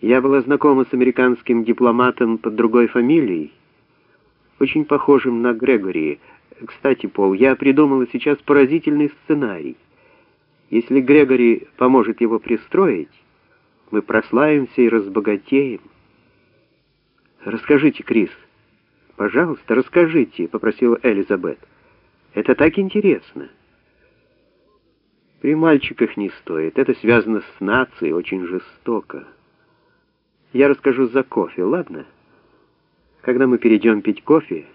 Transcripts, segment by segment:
Я была знакома с американским дипломатом под другой фамилией, очень похожим на Грегори. Кстати, Пол, я придумала сейчас поразительный сценарий. Если Грегори поможет его пристроить, мы прославимся и разбогатеем. Расскажите, Крис. Пожалуйста, расскажите, попросила Элизабет. Это так интересно. При мальчиках не стоит. Это связано с нацией, очень жестоко. Я расскажу за кофе, ладно? Когда мы перейдем пить кофе,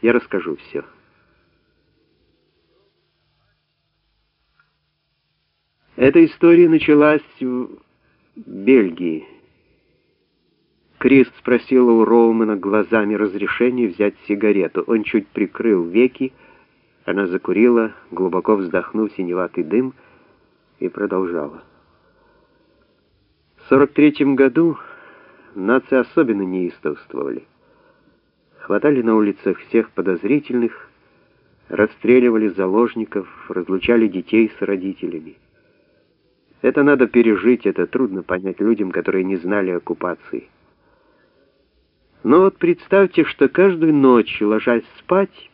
я расскажу все. Эта история началась в Бельгии. Крис спросил у Роумана глазами разрешения взять сигарету. Он чуть прикрыл веки, она закурила, глубоко вздохнув синеватый дым, и продолжала. В 43 году нации особенно неистовствовали. Хватали на улицах всех подозрительных, расстреливали заложников, разлучали детей с родителями. Это надо пережить, это трудно понять людям, которые не знали оккупации. Но вот представьте, что каждую ночь, ложась спать,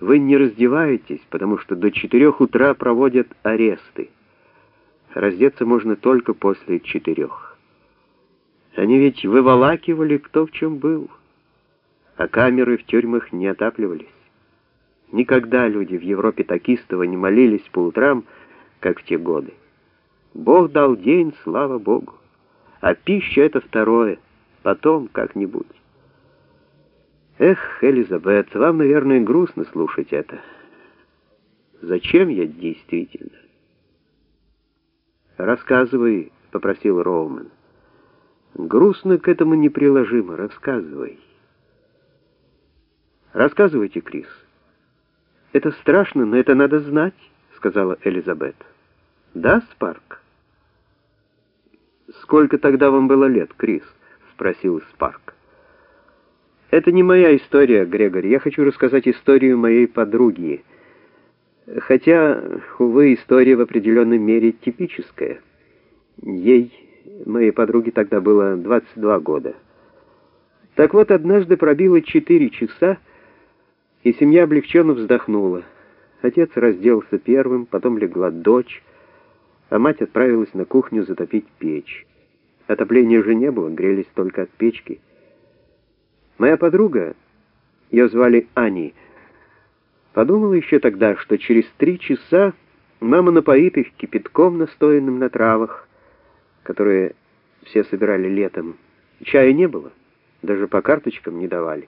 вы не раздеваетесь, потому что до четырех утра проводят аресты. Раздеться можно только после четырех. Они ведь выволакивали кто в чем был, а камеры в тюрьмах не отапливались. Никогда люди в Европе так истово не молились по утрам, как в те годы. Бог дал день, слава Богу. А пища — это второе, потом как-нибудь. Эх, Элизабет, вам, наверное, грустно слушать это. Зачем я действительно? Рассказывай, попросил Роуман. Грустно к этому неприложимо, рассказывай. Рассказывайте, Крис. Это страшно, но это надо знать, сказала Элизабет. Да, Спарк? Сколько тогда вам было лет, Крис? спросил Спарк. Это не моя история, Грегори. Я хочу рассказать историю моей подруги. Хотя, увы, история в определенной мере типическая. Ей, моей подруге, тогда было 22 года. Так вот, однажды пробило 4 часа, и семья облегченно вздохнула. Отец разделся первым, потом легла дочь, а мать отправилась на кухню затопить печь. Отопления же не было, грелись только от печки. Моя подруга, ее звали Ани, подумала еще тогда, что через три часа мама напоит их кипятком, настоянным на травах, которые все собирали летом. Чая не было, даже по карточкам не давали.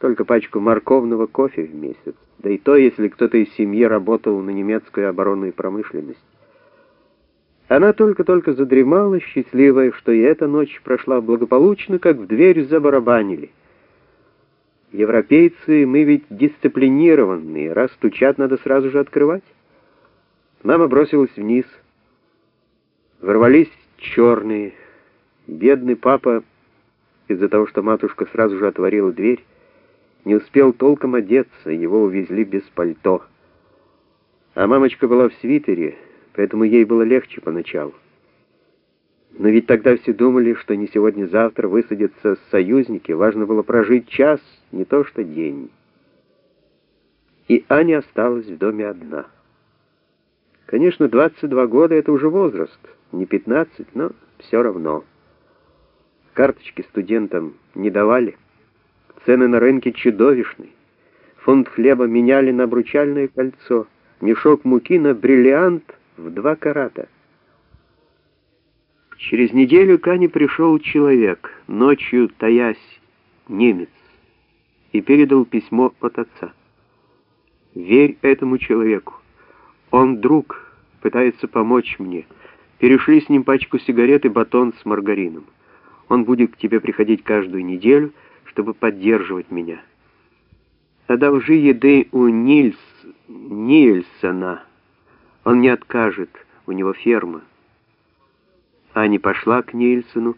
Только пачку морковного кофе в месяц. Да и то, если кто-то из семьи работал на немецкую оборонную промышленность. Она только-только задремала, счастливая, что и эта ночь прошла благополучно, как в дверь забарабанили. Европейцы, мы ведь дисциплинированные, раз стучат, надо сразу же открывать. Мама бросилась вниз. Ворвались черные. Бедный папа, из-за того, что матушка сразу же отворила дверь, не успел толком одеться, его увезли без пальто. А мамочка была в свитере, поэтому ей было легче поначалу. Но ведь тогда все думали, что не сегодня-завтра высадятся союзники, важно было прожить час, не то что день. И Аня осталась в доме одна. Конечно, 22 года — это уже возраст, не 15, но все равно. Карточки студентам не давали, цены на рынке чудовищные. Фунт хлеба меняли на обручальное кольцо, мешок муки на бриллиант в два карата — Через неделю к Ане пришел человек, ночью таясь, немец, и передал письмо от отца. «Верь этому человеку. Он друг, пытается помочь мне. Перешли с ним пачку сигарет и батон с маргарином. Он будет к тебе приходить каждую неделю, чтобы поддерживать меня. Одолжи еды у Нильс, Нильсона. Он не откажет, у него ферма». Аня пошла к Нильсону.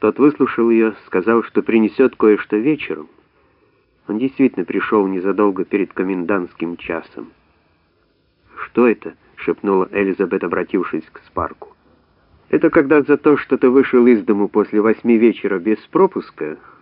Тот выслушал ее, сказал, что принесет кое-что вечером. Он действительно пришел незадолго перед комендантским часом. «Что это?» — шепнула Элизабет, обратившись к Спарку. Это когда за то, что ты вышел из дому после восьми вечера без пропуска,